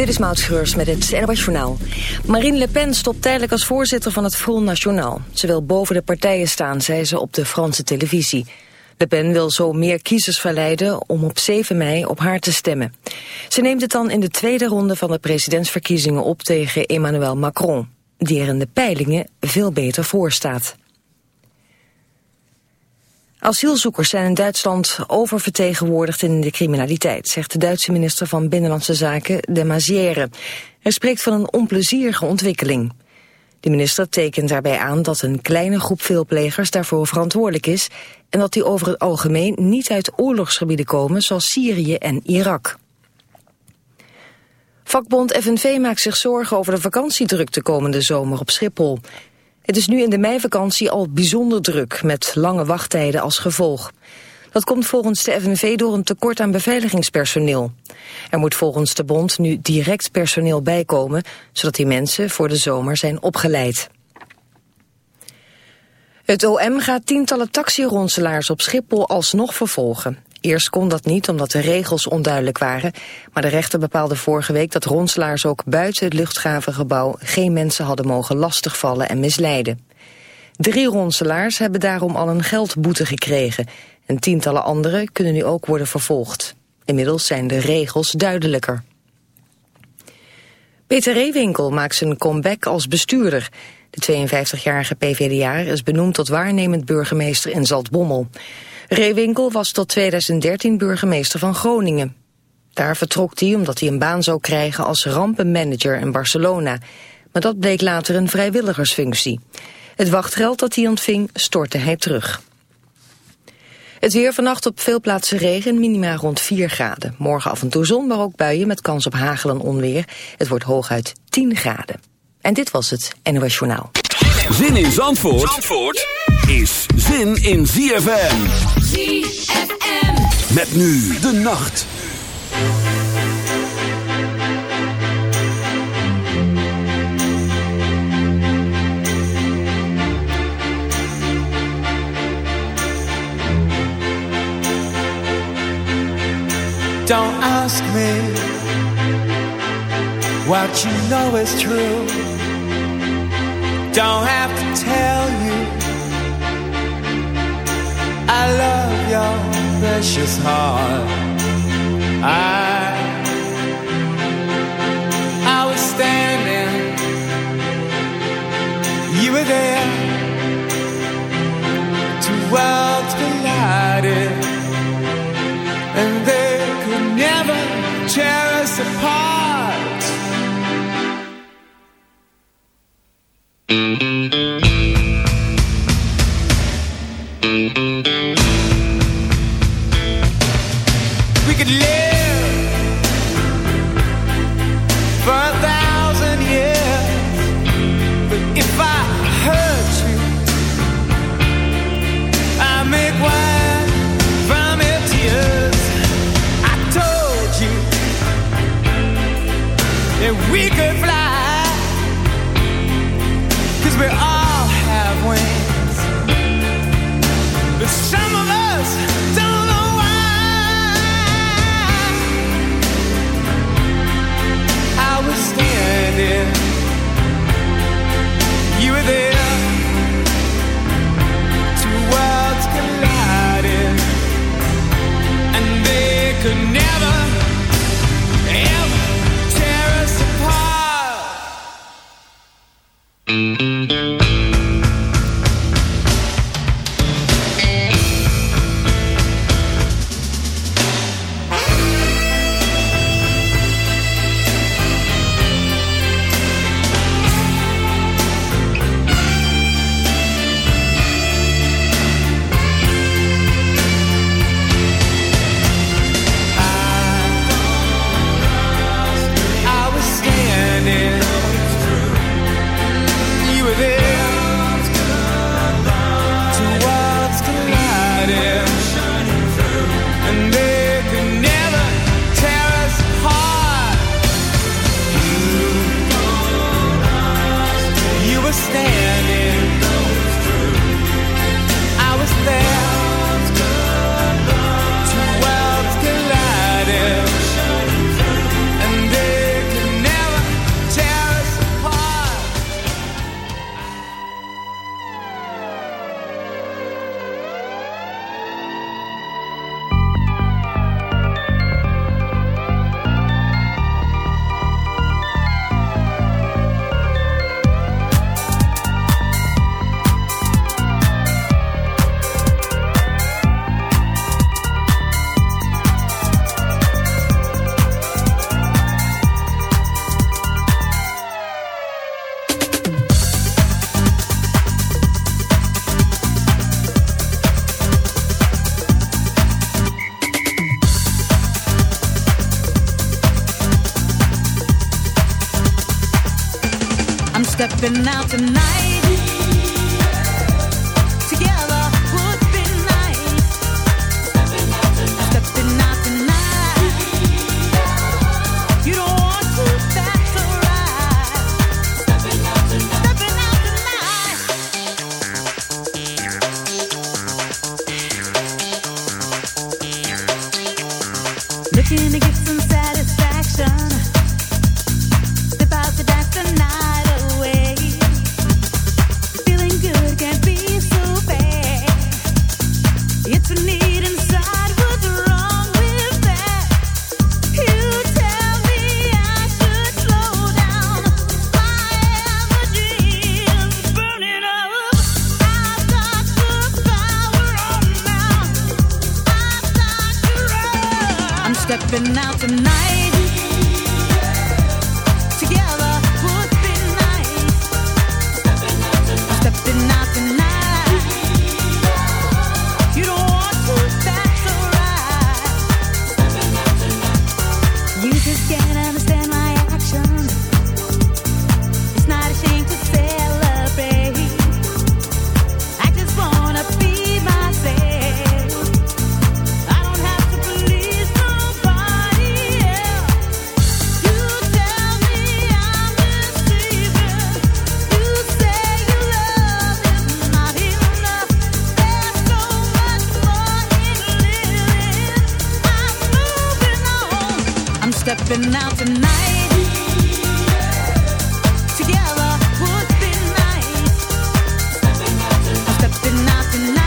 Dit is Maud Schreurs met het NOS Journaal. Marine Le Pen stopt tijdelijk als voorzitter van het Front National. Ze wil boven de partijen staan, zei ze op de Franse televisie. Le Pen wil zo meer kiezers verleiden om op 7 mei op haar te stemmen. Ze neemt het dan in de tweede ronde van de presidentsverkiezingen op tegen Emmanuel Macron, die er in de peilingen veel beter voor staat. Asielzoekers zijn in Duitsland oververtegenwoordigd in de criminaliteit, zegt de Duitse minister van Binnenlandse Zaken, de Mazière. Hij spreekt van een onplezierige ontwikkeling. De minister tekent daarbij aan dat een kleine groep veelplegers daarvoor verantwoordelijk is en dat die over het algemeen niet uit oorlogsgebieden komen zoals Syrië en Irak. Vakbond FNV maakt zich zorgen over de vakantiedrukte komende zomer op Schiphol. Het is nu in de meivakantie al bijzonder druk, met lange wachttijden als gevolg. Dat komt volgens de FNV door een tekort aan beveiligingspersoneel. Er moet volgens de bond nu direct personeel bijkomen, zodat die mensen voor de zomer zijn opgeleid. Het OM gaat tientallen taxironselaars op Schiphol alsnog vervolgen. Eerst kon dat niet omdat de regels onduidelijk waren, maar de rechter bepaalde vorige week dat ronselaars ook buiten het luchthavengebouw geen mensen hadden mogen lastigvallen en misleiden. Drie ronselaars hebben daarom al een geldboete gekregen en tientallen anderen kunnen nu ook worden vervolgd. Inmiddels zijn de regels duidelijker. Peter Reewinkel maakt zijn comeback als bestuurder. De 52-jarige PVDA is benoemd tot waarnemend burgemeester in Zaltbommel. Reewinkel was tot 2013 burgemeester van Groningen. Daar vertrok hij omdat hij een baan zou krijgen als rampenmanager in Barcelona. Maar dat bleek later een vrijwilligersfunctie. Het wachtgeld dat hij ontving stortte hij terug. Het weer vannacht op veel plaatsen regen, minima rond 4 graden. Morgen af en toe zon, maar ook buien met kans op hagel en onweer. Het wordt hooguit 10 graden. En dit was het NOS Journaal. Zin in Zandvoort, Zandvoort is zin in ZFM. ZFM. Met nu de nacht. Don't ask me what you know is true. Don't have to tell you I love your precious heart. I I was standing, you were there. Two worlds collided, and they could never tear us apart. We And out tonight. Stepping out tonight together would be nice. Stepping out tonight. Stepping out tonight.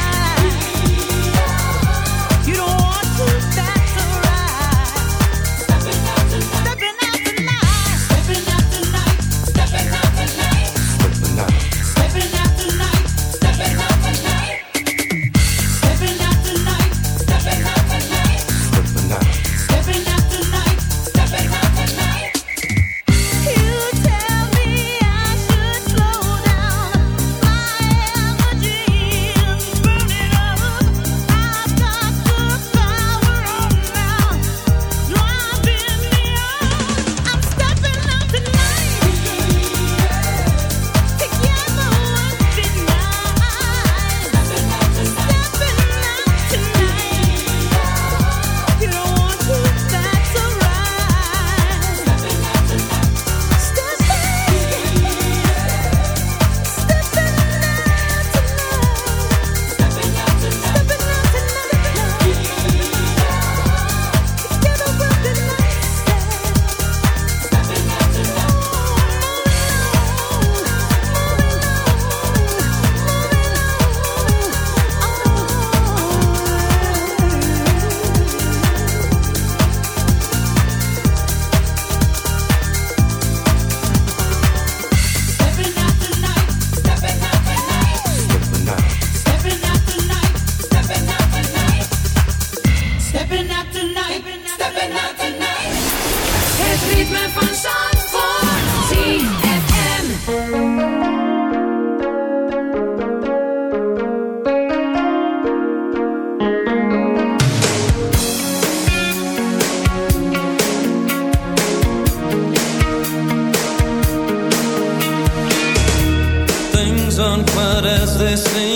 listen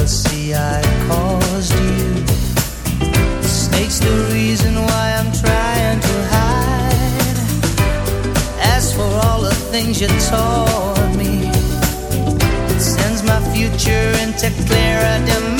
jealousy I caused you. The snake's the reason why I'm trying to hide. As for all the things you taught me, it sends my future into clearer demand.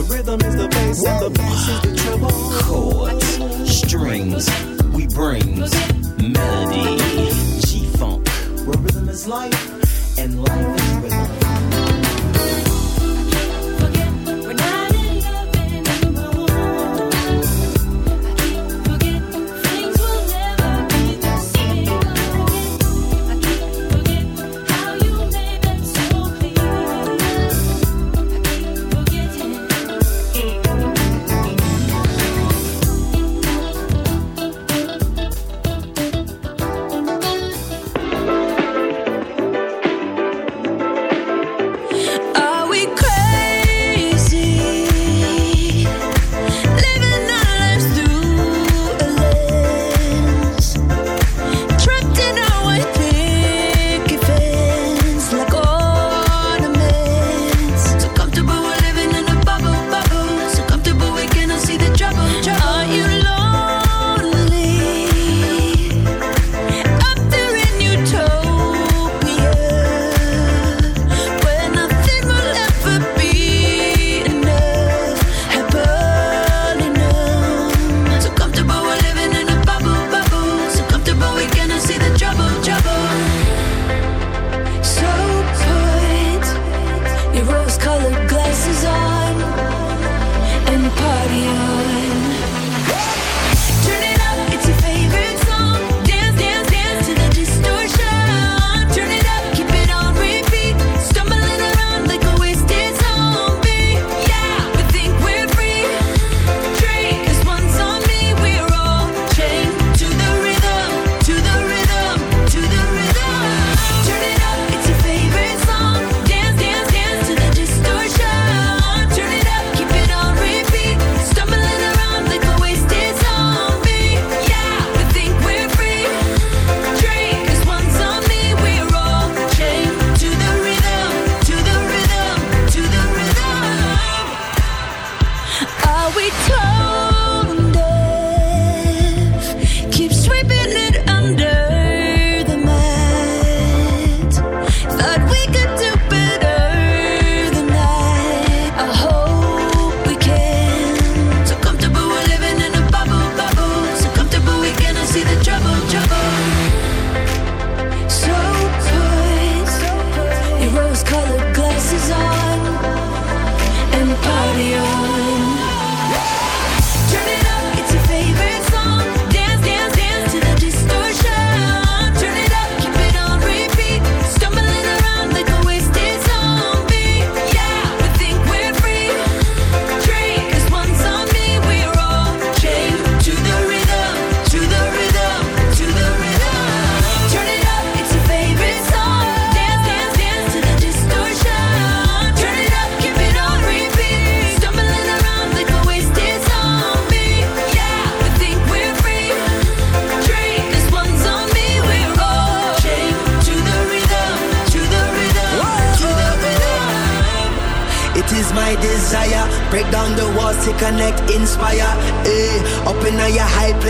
The rhythm is the bass and the bass is the treble. Chords, strings, we bring melody. G-Funk, where rhythm is life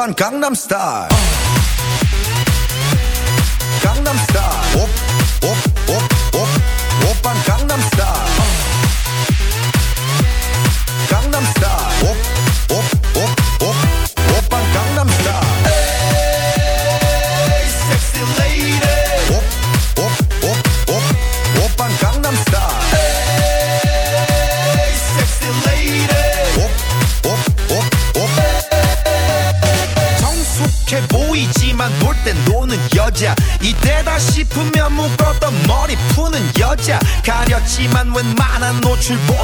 van Gangnam Style. Gucci boy.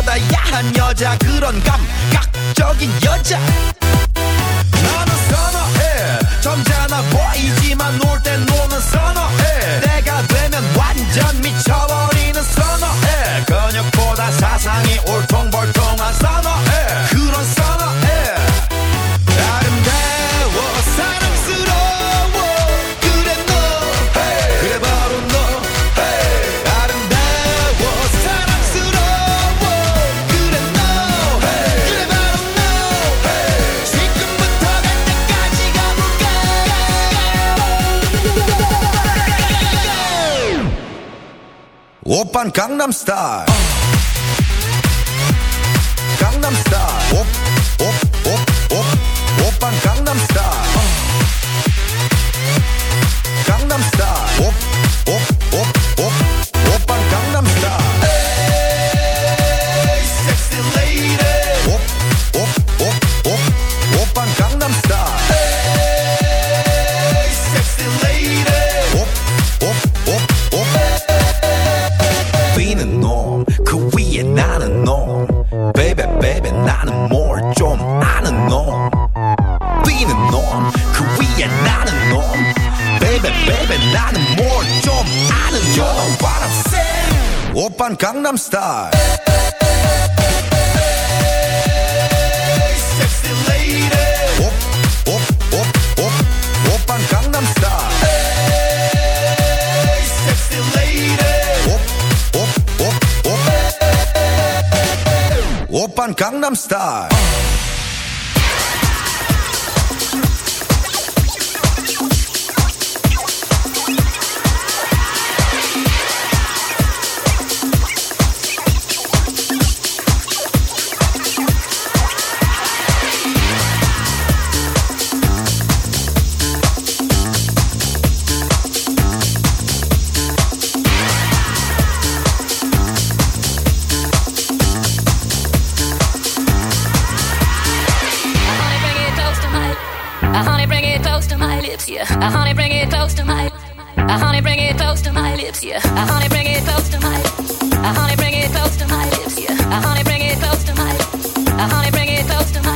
van Gangnam Style. Uh. star. Uh, honey, bring it close to my lips, yeah. Uh, honey, bring it close to my. Uh, honey, bring it close to my lips, yeah. Uh, honey, bring it close to my. Uh, honey, bring it close to my lips, yeah. Uh, honey, bring it close to my. Uh, honey, bring it close to my.